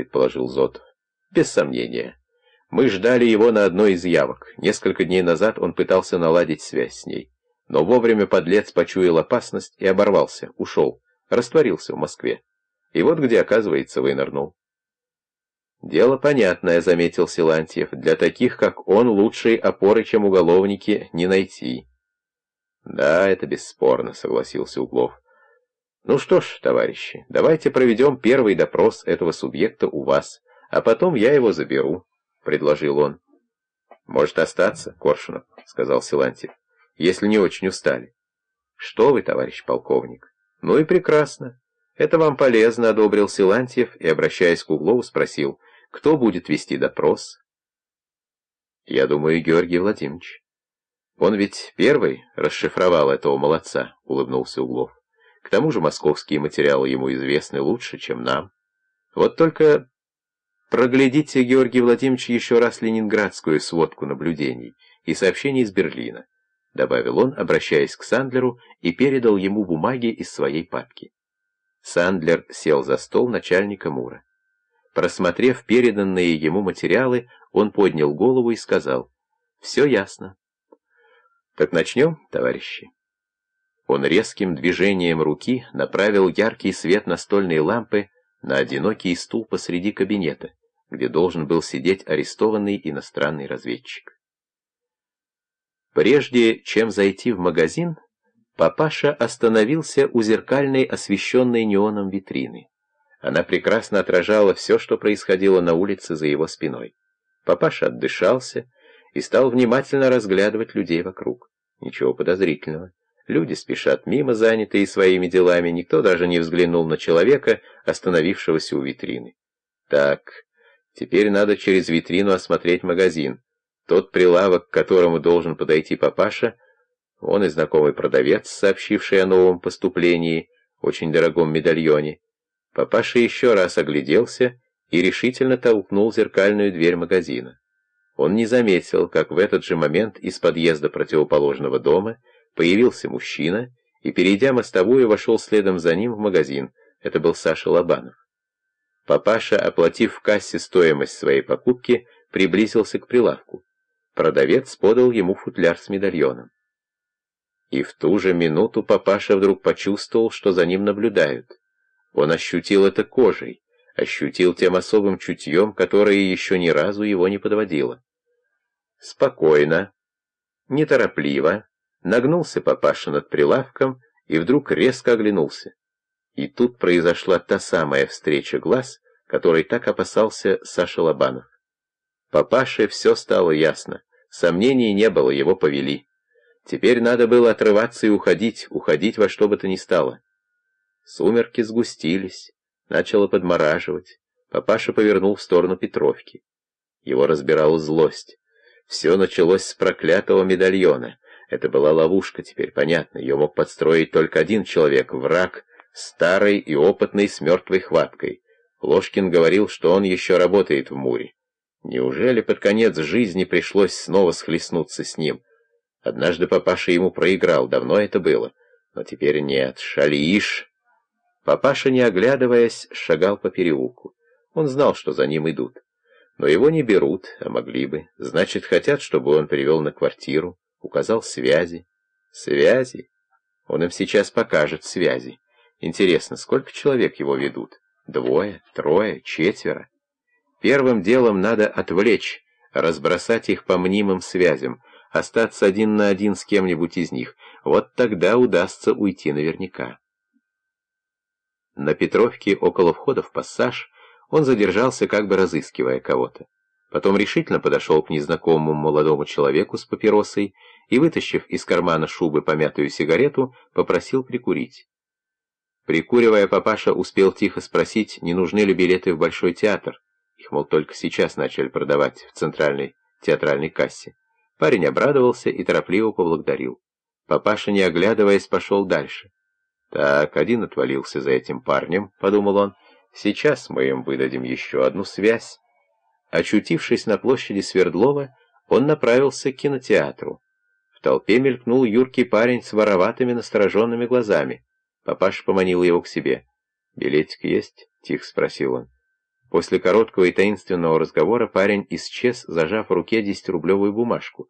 предположил Зот. Без сомнения. Мы ждали его на одной из явок. Несколько дней назад он пытался наладить связь с ней. Но вовремя подлец почуял опасность и оборвался, ушел, растворился в Москве. И вот где, оказывается, вынырнул. «Дело понятное», — заметил Силантьев. «Для таких, как он, лучшей опоры, чем уголовники, не найти». «Да, это бесспорно», — согласился Углов. «Ну что ж, товарищи, давайте проведем первый допрос этого субъекта у вас, а потом я его заберу», — предложил он. «Может остаться, Коршунов», — сказал Силантьев, — «если не очень устали». «Что вы, товарищ полковник? Ну и прекрасно. Это вам полезно», — одобрил Силантьев и, обращаясь к Углову, спросил, «Кто будет вести допрос?» «Я думаю, Георгий Владимирович». «Он ведь первый расшифровал этого молодца», — улыбнулся Углов. «К тому же московские материалы ему известны лучше, чем нам. Вот только проглядите, Георгий Владимирович, еще раз ленинградскую сводку наблюдений и сообщений из Берлина», — добавил он, обращаясь к Сандлеру, и передал ему бумаги из своей папки. Сандлер сел за стол начальника МУРа. Просмотрев переданные ему материалы, он поднял голову и сказал, «Все ясно. Так начнем, товарищи?» Он резким движением руки направил яркий свет настольной лампы на одинокий стул посреди кабинета, где должен был сидеть арестованный иностранный разведчик. Прежде чем зайти в магазин, папаша остановился у зеркальной освещенной неоном витрины. Она прекрасно отражала все, что происходило на улице за его спиной. Папаша отдышался и стал внимательно разглядывать людей вокруг. Ничего подозрительного. Люди спешат мимо, занятые своими делами, никто даже не взглянул на человека, остановившегося у витрины. Так, теперь надо через витрину осмотреть магазин. Тот прилавок, к которому должен подойти папаша, он и знакомый продавец, сообщивший о новом поступлении, очень дорогом медальоне. Папаша еще раз огляделся и решительно толкнул зеркальную дверь магазина. Он не заметил, как в этот же момент из подъезда противоположного дома появился мужчина и, перейдя мостовую, вошел следом за ним в магазин. Это был Саша Лобанов. Папаша, оплатив в кассе стоимость своей покупки, приблизился к прилавку. Продавец подал ему футляр с медальоном. И в ту же минуту папаша вдруг почувствовал, что за ним наблюдают. Он ощутил это кожей, ощутил тем особым чутьем, которое еще ни разу его не подводило. Спокойно, неторопливо, нагнулся папаша над прилавком и вдруг резко оглянулся. И тут произошла та самая встреча глаз, которой так опасался Саша Лобанов. Папаше все стало ясно, сомнений не было, его повели. Теперь надо было отрываться и уходить, уходить во что бы то ни стало. Сумерки сгустились, начало подмораживать. Папаша повернул в сторону Петровки. Его разбирала злость. Все началось с проклятого медальона. Это была ловушка, теперь понятно. Ее мог подстроить только один человек — враг, старый и опытный с мертвой хваткой. Ложкин говорил, что он еще работает в Муре. Неужели под конец жизни пришлось снова схлестнуться с ним? Однажды папаша ему проиграл, давно это было. Но теперь нет, шалишь. Папаша, не оглядываясь, шагал по переулку. Он знал, что за ним идут. Но его не берут, а могли бы. Значит, хотят, чтобы он привел на квартиру, указал связи. Связи? Он им сейчас покажет связи. Интересно, сколько человек его ведут? Двое, трое, четверо? Первым делом надо отвлечь, разбросать их по мнимым связям, остаться один на один с кем-нибудь из них. Вот тогда удастся уйти наверняка. На Петровке, около входа в пассаж, он задержался, как бы разыскивая кого-то. Потом решительно подошел к незнакомому молодому человеку с папиросой и, вытащив из кармана шубы помятую сигарету, попросил прикурить. Прикуривая, папаша успел тихо спросить, не нужны ли билеты в Большой театр. Их, мол, только сейчас начали продавать в центральной театральной кассе. Парень обрадовался и торопливо поблагодарил. Папаша, не оглядываясь, пошел дальше. «Так, один отвалился за этим парнем», — подумал он. Сейчас мы им выдадим еще одну связь. Очутившись на площади Свердлова, он направился к кинотеатру. В толпе мелькнул юркий парень с вороватыми настороженными глазами. Папаша поманил его к себе. «Билетик есть?» — тихо спросил он. После короткого и таинственного разговора парень исчез, зажав в руке десятирублевую бумажку.